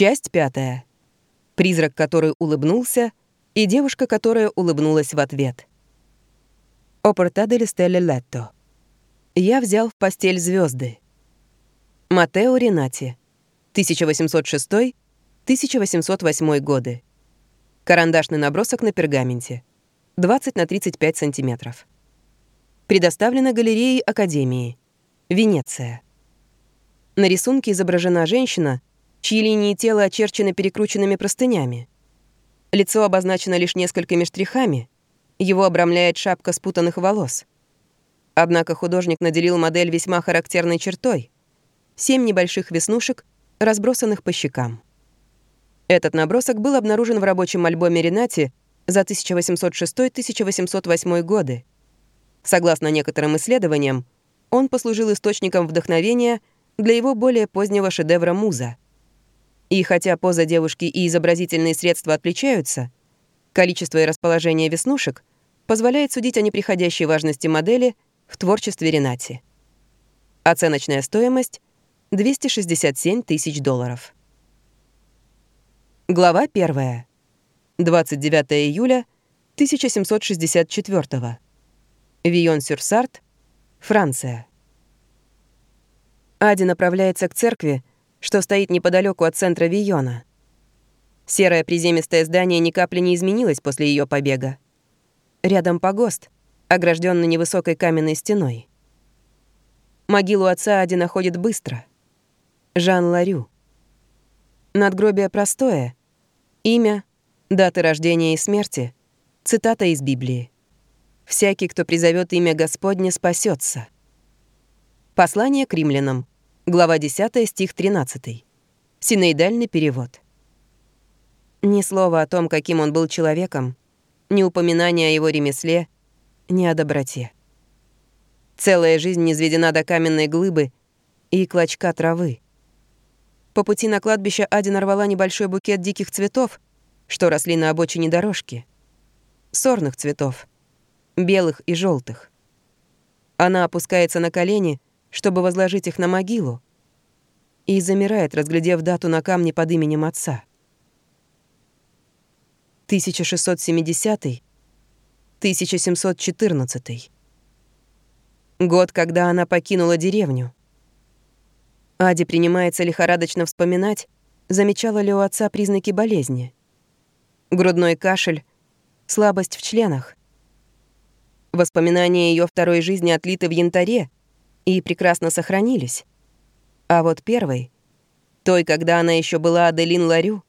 Часть пятая. Призрак, который улыбнулся, и девушка, которая улыбнулась в ответ. Опортадель Стелле Летто. Я взял в постель звезды. Матео Ренати. 1806-1808 годы. Карандашный набросок на пергаменте. 20 на 35 сантиметров. Предоставлено галереей Академии. Венеция. На рисунке изображена женщина, чьи линии тела очерчены перекрученными простынями. Лицо обозначено лишь несколькими штрихами, его обрамляет шапка спутанных волос. Однако художник наделил модель весьма характерной чертой — семь небольших веснушек, разбросанных по щекам. Этот набросок был обнаружен в рабочем альбоме Ренати за 1806-1808 годы. Согласно некоторым исследованиям, он послужил источником вдохновения для его более позднего шедевра «Муза». И хотя поза девушки и изобразительные средства отличаются, количество и расположение веснушек позволяет судить о неприходящей важности модели в творчестве Ренати. Оценочная стоимость — 267 тысяч долларов. Глава 1. 29 июля 1764. Вион-Сюрсарт, Франция. Ади направляется к церкви, что стоит неподалеку от центра Вийона. Серое приземистое здание ни капли не изменилось после ее побега. Рядом погост, огражденный невысокой каменной стеной. Могилу отца Ади находит быстро. Жан Ларю. Надгробие простое — Имя, даты рождения и смерти, цитата из Библии. «Всякий, кто призовет имя Господне, спасется. Послание к римлянам, глава 10, стих 13. Синеидальный перевод. Ни слова о том, каким он был человеком, ни упоминания о его ремесле, ни о доброте. Целая жизнь низведена до каменной глыбы и клочка травы. По пути на кладбище Ади нарвала небольшой букет диких цветов, что росли на обочине дорожки. Сорных цветов. Белых и желтых. Она опускается на колени, чтобы возложить их на могилу, и замирает, разглядев дату на камне под именем отца. 1670-1714. Год, когда она покинула деревню. Ади принимается лихорадочно вспоминать, замечала ли у отца признаки болезни. Грудной кашель, слабость в членах. Воспоминания ее второй жизни отлиты в янтаре и прекрасно сохранились. А вот первой, той, когда она еще была Аделин Ларю,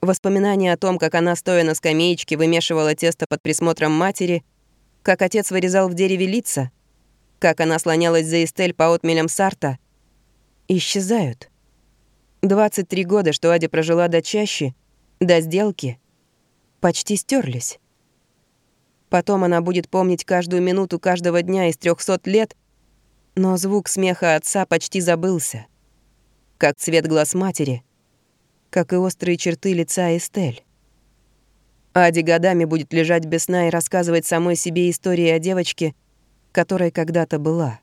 воспоминания о том, как она, стоя на скамеечке, вымешивала тесто под присмотром матери, как отец вырезал в дереве лица, как она слонялась за Эстель по отмелям Сарта — исчезают. 23 года, что Адя прожила до чаще, до сделки, почти стерлись. Потом она будет помнить каждую минуту каждого дня из 300 лет, но звук смеха отца почти забылся. Как цвет глаз матери, как и острые черты лица Эстель. Ади годами будет лежать без сна и рассказывать самой себе истории о девочке, которой когда-то была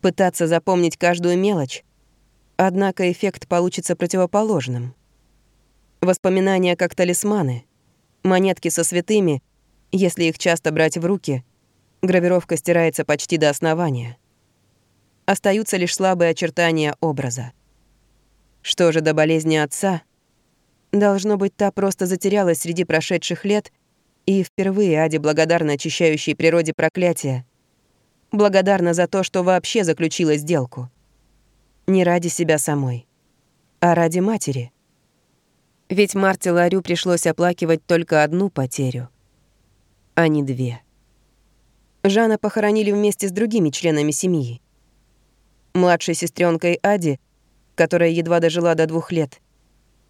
пытаться запомнить каждую мелочь, однако эффект получится противоположным. Воспоминания как талисманы, монетки со святыми, если их часто брать в руки, гравировка стирается почти до основания. Остаются лишь слабые очертания образа. Что же до болезни отца? Должно быть, та просто затерялась среди прошедших лет, и впервые Аде благодарна очищающей природе проклятия — благодарна за то, что вообще заключила сделку. Не ради себя самой, а ради матери. Ведь Марте Ларю пришлось оплакивать только одну потерю, а не две. Жана похоронили вместе с другими членами семьи. Младшей сестренкой Ади, которая едва дожила до двух лет,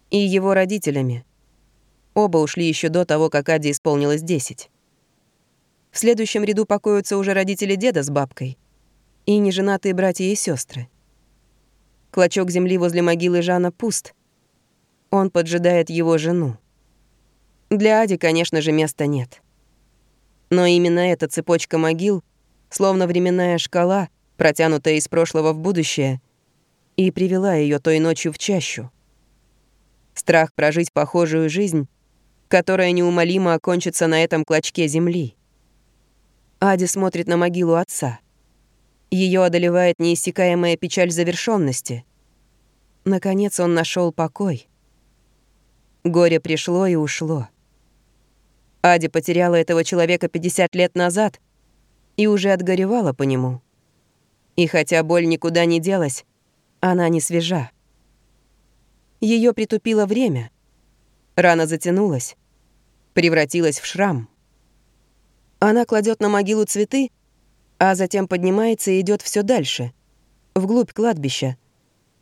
и его родителями. Оба ушли еще до того, как Ади исполнилось десять. В следующем ряду покоятся уже родители деда с бабкой и неженатые братья и сестры. Клочок земли возле могилы Жана пуст. Он поджидает его жену. Для Ади, конечно же, места нет. Но именно эта цепочка могил, словно временная шкала, протянутая из прошлого в будущее, и привела ее той ночью в чащу, Страх прожить похожую жизнь, которая неумолимо окончится на этом клочке земли. Ади смотрит на могилу отца. Ее одолевает неиссякаемая печаль завершенности. Наконец он нашел покой. Горе пришло и ушло. Ади потеряла этого человека 50 лет назад и уже отгоревала по нему. И хотя боль никуда не делась, она не свежа. Ее притупило время. Рана затянулась, превратилась в шрам. Она кладет на могилу цветы, а затем поднимается и идет все дальше, вглубь кладбища,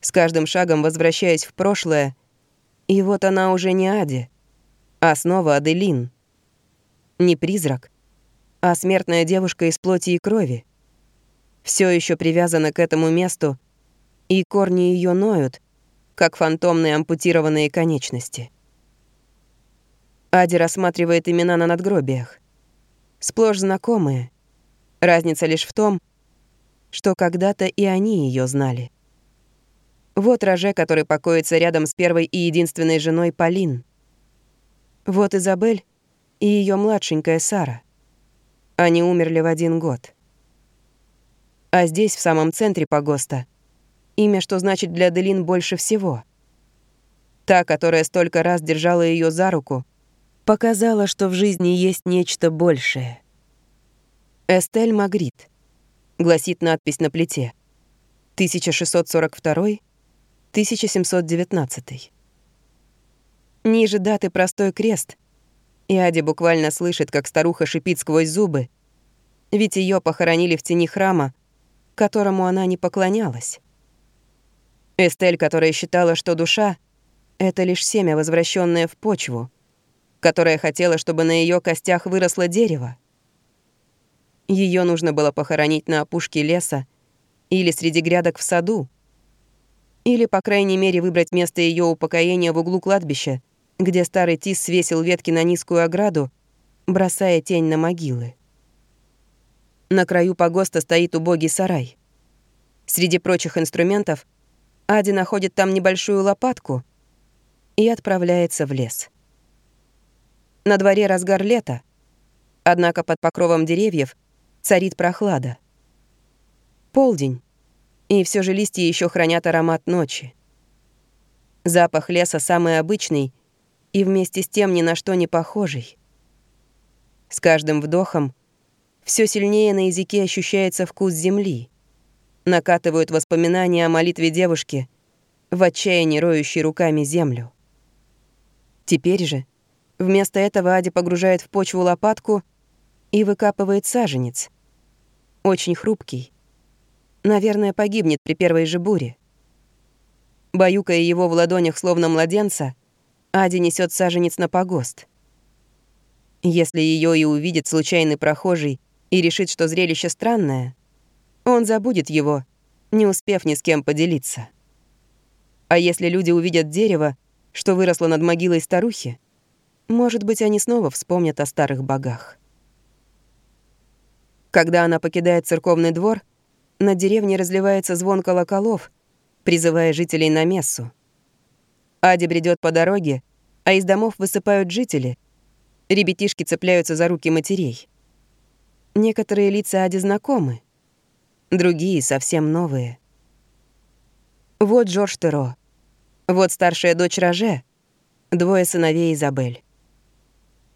с каждым шагом возвращаясь в прошлое. И вот она уже не Ади, а снова Аделин. Не призрак, а смертная девушка из плоти и крови. Все еще привязана к этому месту, и корни ее ноют, как фантомные ампутированные конечности. Ади рассматривает имена на надгробиях. Сплошь знакомые. Разница лишь в том, что когда-то и они ее знали. Вот Роже, который покоится рядом с первой и единственной женой Полин. Вот Изабель и ее младшенькая Сара. Они умерли в один год. А здесь, в самом центре погоста, имя, что значит для Делин больше всего. Та, которая столько раз держала ее за руку, показала, что в жизни есть нечто большее. «Эстель Магрит», — гласит надпись на плите. 1642-1719. Ниже даты простой крест — и Ади буквально слышит, как старуха шипит сквозь зубы, ведь ее похоронили в тени храма, которому она не поклонялась. Эстель, которая считала, что душа — это лишь семя, возвращенное в почву, которая хотела, чтобы на ее костях выросло дерево. Ее нужно было похоронить на опушке леса или среди грядок в саду, или, по крайней мере, выбрать место ее упокоения в углу кладбища, где старый тис свесил ветки на низкую ограду, бросая тень на могилы. На краю погоста стоит убогий сарай. Среди прочих инструментов Ади находит там небольшую лопатку и отправляется в лес. На дворе разгар лета, однако под покровом деревьев царит прохлада. Полдень, и все же листья еще хранят аромат ночи. Запах леса самый обычный и вместе с тем ни на что не похожий. С каждым вдохом все сильнее на языке ощущается вкус земли. Накатывают воспоминания о молитве девушки, в отчаянии роющей руками землю. Теперь же вместо этого Ади погружает в почву лопатку и выкапывает саженец. Очень хрупкий. Наверное, погибнет при первой же буре. Баюкая его в ладонях словно младенца, Ади несет саженец на погост. Если ее и увидит случайный прохожий и решит, что зрелище странное, он забудет его, не успев ни с кем поделиться. А если люди увидят дерево, что выросло над могилой старухи, может быть, они снова вспомнят о старых богах. Когда она покидает церковный двор, на деревне разливается звон колоколов, призывая жителей на мессу. Ади бредет по дороге, а из домов высыпают жители. Ребятишки цепляются за руки матерей. Некоторые лица Ади знакомы, другие совсем новые. Вот Джордж Теро, вот старшая дочь Роже, двое сыновей Изабель.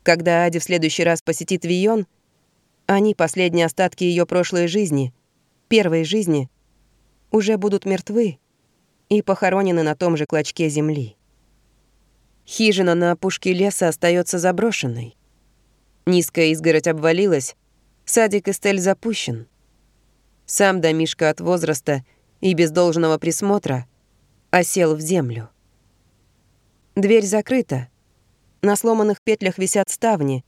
Когда Ади в следующий раз посетит Вион, они, последние остатки ее прошлой жизни, первой жизни, уже будут мертвы, и похоронены на том же клочке земли. Хижина на опушке леса остается заброшенной. Низкая изгородь обвалилась, садик Эстель запущен. Сам домишка от возраста и без должного присмотра осел в землю. Дверь закрыта. На сломанных петлях висят ставни,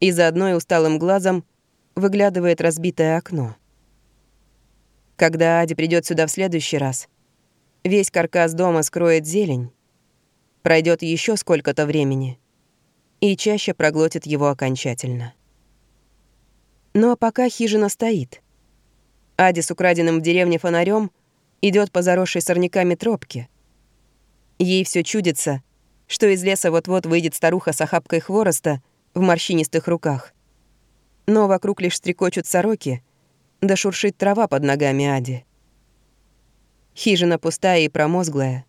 и за одной усталым глазом выглядывает разбитое окно. Когда Ади придет сюда в следующий раз — Весь каркас дома скроет зелень. Пройдет еще сколько-то времени, и чаще проглотит его окончательно. А пока хижина стоит. Ади с украденным в деревне фонарем идет по заросшей сорняками тропке. Ей все чудится, что из леса вот-вот выйдет старуха с охапкой хвороста в морщинистых руках. Но вокруг лишь стрекочут сороки, да шуршит трава под ногами Ади. Хижина пустая и промозглая.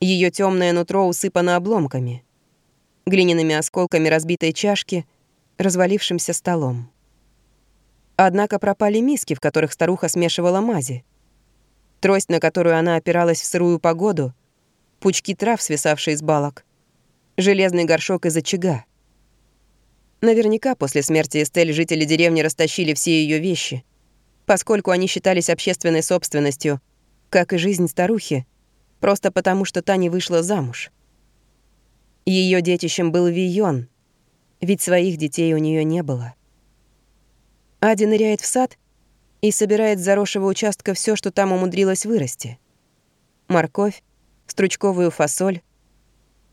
Ее темное нутро усыпано обломками, глиняными осколками разбитой чашки, развалившимся столом. Однако пропали миски, в которых старуха смешивала мази. Трость, на которую она опиралась в сырую погоду, пучки трав, свисавшие с балок, железный горшок из очага. Наверняка после смерти Эстель жители деревни растащили все ее вещи, поскольку они считались общественной собственностью, как и жизнь старухи, просто потому что та не вышла замуж. Ее детищем был Вийон, ведь своих детей у нее не было. Ади ныряет в сад и собирает с заросшего участка все, что там умудрилось вырасти. Морковь, стручковую фасоль.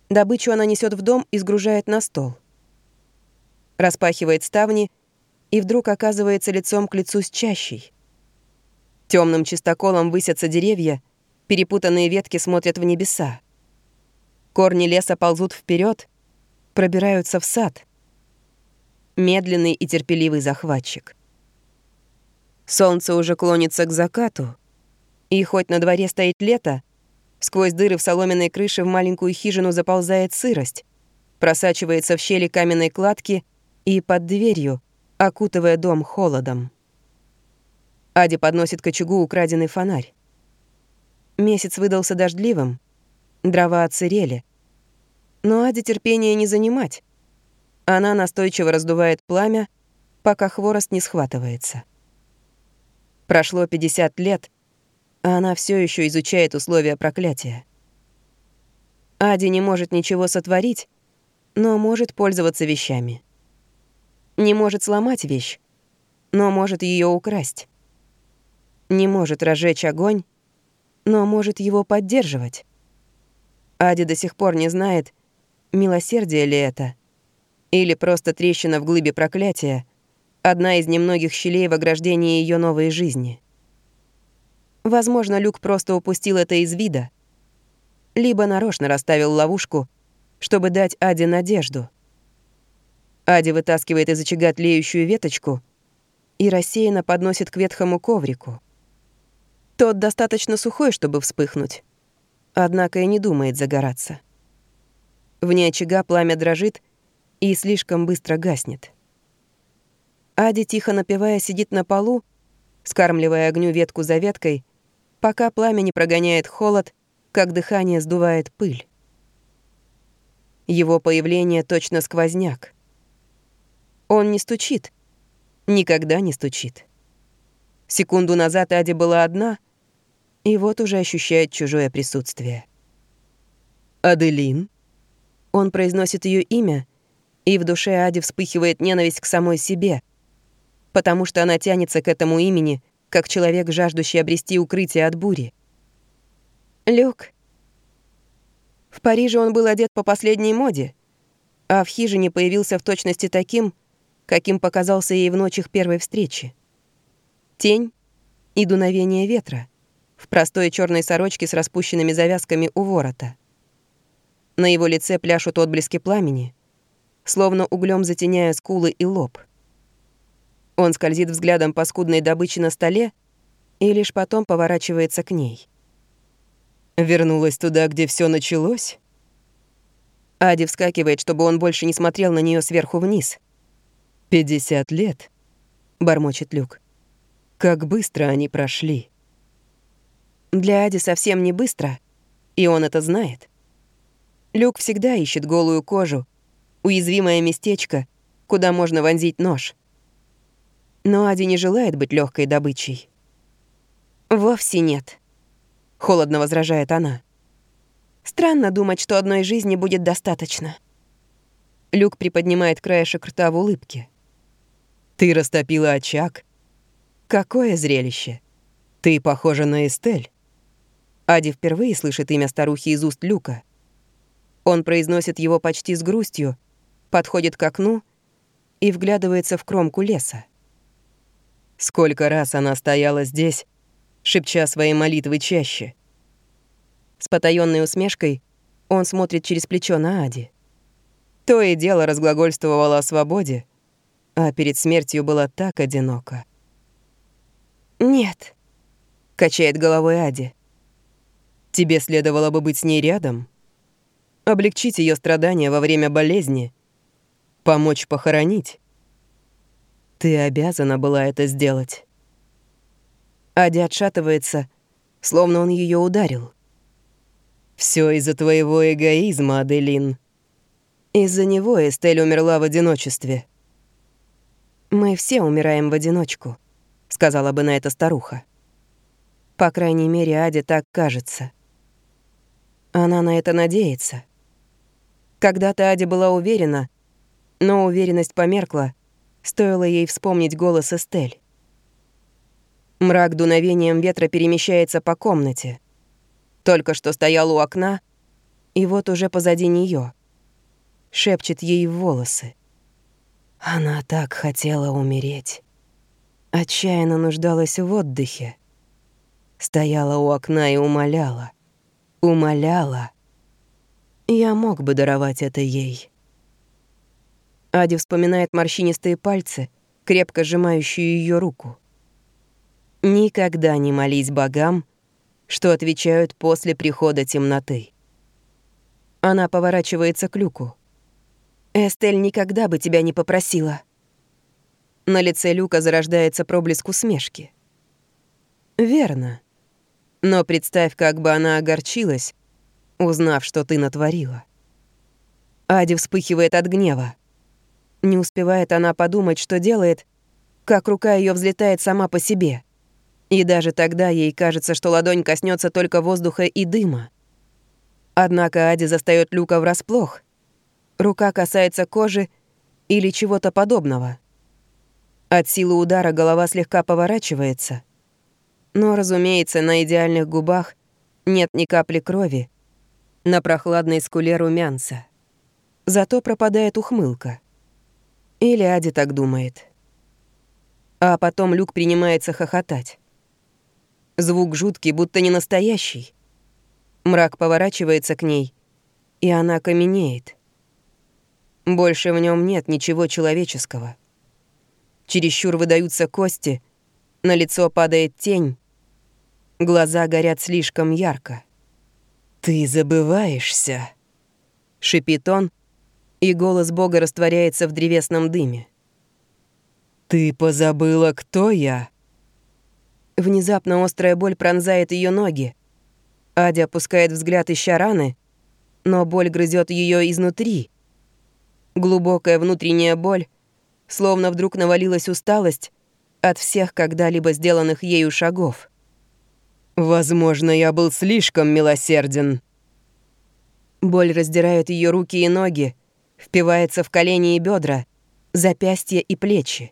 Добычу она несет в дом и сгружает на стол. Распахивает ставни и вдруг оказывается лицом к лицу с чащей. Темным чистоколом высятся деревья, перепутанные ветки смотрят в небеса. Корни леса ползут вперед, пробираются в сад. Медленный и терпеливый захватчик. Солнце уже клонится к закату, и хоть на дворе стоит лето, сквозь дыры в соломенной крыше в маленькую хижину заползает сырость, просачивается в щели каменной кладки и под дверью, окутывая дом холодом. Ади подносит к очагу украденный фонарь. Месяц выдался дождливым, дрова отсырели. Но Аде терпения не занимать. Она настойчиво раздувает пламя, пока хворост не схватывается. Прошло 50 лет, а она все еще изучает условия проклятия. Ади не может ничего сотворить, но может пользоваться вещами. Не может сломать вещь, но может ее украсть. Не может разжечь огонь, но может его поддерживать. Ади до сих пор не знает, милосердие ли это, или просто трещина в глыбе проклятия, Одна из немногих щелей в ограждении ее новой жизни. Возможно, Люк просто упустил это из вида. Либо нарочно расставил ловушку, чтобы дать Аде надежду. Ади вытаскивает из очага тлеющую веточку и рассеянно подносит к ветхому коврику. Тот достаточно сухой, чтобы вспыхнуть, однако и не думает загораться. Вне очага пламя дрожит и слишком быстро гаснет. Ади, тихо напевая, сидит на полу, скармливая огню ветку за веткой, пока пламя не прогоняет холод, как дыхание сдувает пыль. Его появление точно сквозняк. Он не стучит. Никогда не стучит. Секунду назад Ади была одна, и вот уже ощущает чужое присутствие. «Аделин?» Он произносит ее имя, и в душе Ади вспыхивает ненависть к самой себе, потому что она тянется к этому имени, как человек, жаждущий обрести укрытие от бури. Люк. В Париже он был одет по последней моде, а в хижине появился в точности таким, каким показался ей в ночь их первой встречи. Тень и дуновение ветра в простой черной сорочке с распущенными завязками у ворота. На его лице пляшут отблески пламени, словно углем затеняя скулы и лоб. Он скользит взглядом по скудной добыче на столе и лишь потом поворачивается к ней. Вернулась туда, где все началось? Ади вскакивает, чтобы он больше не смотрел на нее сверху вниз. «Пятьдесят лет», — бормочет Люк. «Как быстро они прошли». Для Ади совсем не быстро, и он это знает. Люк всегда ищет голую кожу, уязвимое местечко, куда можно вонзить нож. Но Ади не желает быть легкой добычей. «Вовсе нет», — холодно возражает она. «Странно думать, что одной жизни будет достаточно». Люк приподнимает краешек рта в улыбке. «Ты растопила очаг? Какое зрелище! Ты похожа на Эстель». Ади впервые слышит имя старухи из уст Люка. Он произносит его почти с грустью, подходит к окну и вглядывается в кромку леса. Сколько раз она стояла здесь, шепча свои молитвы чаще. С потаённой усмешкой Он смотрит через плечо на Ади. То и дело разглагольствовала о свободе, а перед смертью была так одинока. «Нет», — качает головой Ади. «Тебе следовало бы быть с ней рядом, облегчить ее страдания во время болезни, помочь похоронить. Ты обязана была это сделать». Ади отшатывается, словно он ее ударил. Все из-за твоего эгоизма, Аделин. Из-за него Эстель умерла в одиночестве. Мы все умираем в одиночку, сказала бы на это старуха. По крайней мере, Аде так кажется. Она на это надеется. Когда-то Аде была уверена, но уверенность померкла, стоило ей вспомнить голос Эстель. Мрак дуновением ветра перемещается по комнате — только что стоял у окна, и вот уже позади нее шепчет ей в волосы. Она так хотела умереть. Отчаянно нуждалась в отдыхе. Стояла у окна и умоляла. Умоляла. Я мог бы даровать это ей. Ади вспоминает морщинистые пальцы, крепко сжимающие ее руку. Никогда не молись богам, что отвечают после прихода темноты. Она поворачивается к люку. «Эстель никогда бы тебя не попросила». На лице Люка зарождается проблеск усмешки. «Верно. Но представь, как бы она огорчилась, узнав, что ты натворила». Ади вспыхивает от гнева. Не успевает она подумать, что делает, как рука ее взлетает сама по себе — и даже тогда ей кажется, что ладонь коснется только воздуха и дыма. Однако Ади застаёт Люка врасплох. Рука касается кожи или чего-то подобного. От силы удара голова слегка поворачивается. Но, разумеется, на идеальных губах нет ни капли крови, на прохладной скуле румянца. Зато пропадает ухмылка. Или Ади так думает. А потом Люк принимается хохотать. Звук жуткий, будто не настоящий. Мрак поворачивается к ней, и она каменеет. Больше в нем нет ничего человеческого. Чересчур выдаются кости, на лицо падает тень, глаза горят слишком ярко. «Ты забываешься», — шипит он, и голос Бога растворяется в древесном дыме. «Ты позабыла, кто я?» Внезапно острая боль пронзает ее ноги. Адя опускает взгляд, ища раны, но боль грызет ее изнутри. Глубокая внутренняя боль, словно вдруг навалилась усталость от всех когда-либо сделанных ею шагов. «Возможно, я был слишком милосерден». Боль раздирает ее руки и ноги, впивается в колени и бедра, запястья и плечи.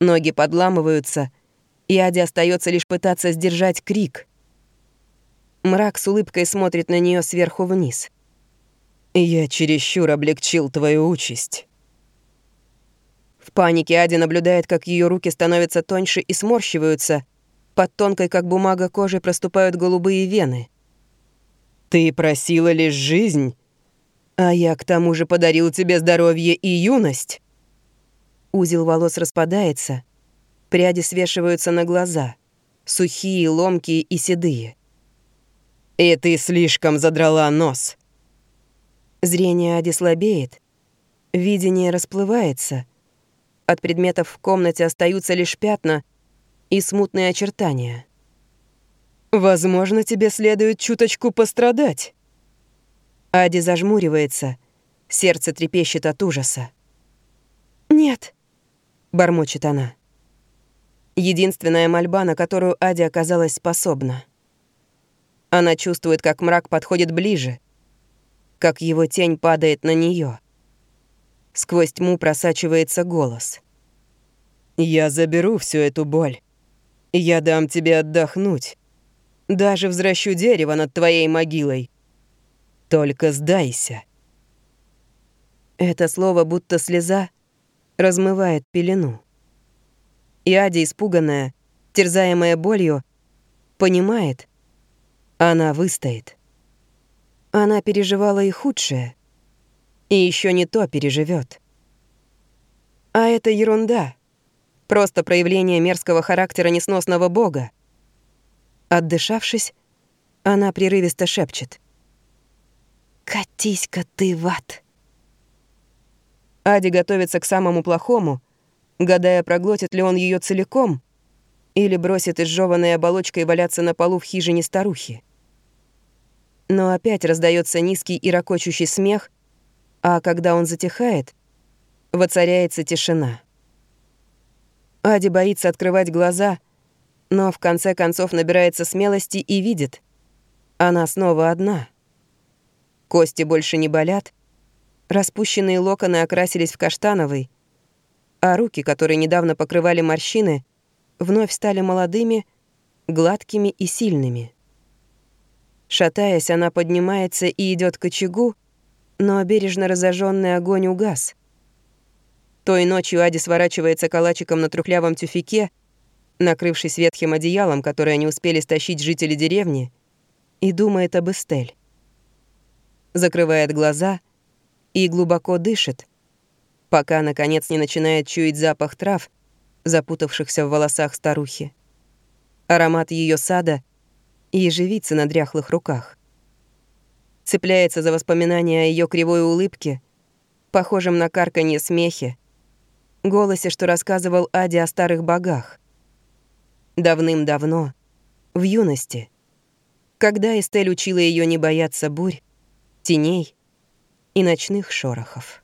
Ноги подламываются — и Аде остается лишь пытаться сдержать крик. Мрак с улыбкой смотрит на нее сверху вниз. «Я чересчур облегчил твою участь». В панике Ади наблюдает, как ее руки становятся тоньше и сморщиваются, под тонкой, как бумага, кожей проступают голубые вены. «Ты просила лишь жизнь, а я к тому же подарил тебе здоровье и юность». Узел волос распадается — Пряди свешиваются на глаза, сухие, ломкие и седые. «И ты слишком задрала нос!» Зрение Ади слабеет, видение расплывается. От предметов в комнате остаются лишь пятна и смутные очертания. «Возможно, тебе следует чуточку пострадать». Ади зажмуривается, сердце трепещет от ужаса. «Нет», — бормочет она. Единственная мольба, на которую Ади оказалась способна. Она чувствует, как мрак подходит ближе, как его тень падает на нее. Сквозь тьму просачивается голос. «Я заберу всю эту боль. Я дам тебе отдохнуть. Даже взращу дерево над твоей могилой. Только сдайся». Это слово, будто слеза, размывает пелену. И Адя, испуганная, терзаемая болью, понимает, она выстоит. Она переживала и худшее, и еще не то переживет. А это ерунда. Просто проявление мерзкого характера несносного бога. Отдышавшись, она прерывисто шепчет. «Катись-ка ты в ад!» Ади готовится к самому плохому, гадая, проглотит ли он ее целиком или бросит изжеванной оболочкой валяться на полу в хижине старухи. Но опять раздается низкий и ракочущий смех, а когда он затихает, воцаряется тишина. Ади боится открывать глаза, но в конце концов набирается смелости и видит. Она снова одна. Кости больше не болят, распущенные локоны окрасились в каштановый, а руки, которые недавно покрывали морщины, вновь стали молодыми, гладкими и сильными. Шатаясь, она поднимается и идет к очагу, но бережно разожженный огонь угас — той ночью Ади сворачивается калачиком на трухлявом тюфике, накрывшись ветхим одеялом, которое не успели стащить жители деревни, и думает об Эстель. Закрывает глаза и глубоко дышит, пока, наконец, не начинает чуять запах трав, запутавшихся в волосах старухи, аромат ее сада и ежевицы на дряхлых руках. Цепляется за воспоминания о ее кривой улыбке, похожем на карканье смехе, голосе, что рассказывал Аде о старых богах. Давным-давно, в юности, когда Эстель учила ее не бояться бурь, теней и ночных шорохов.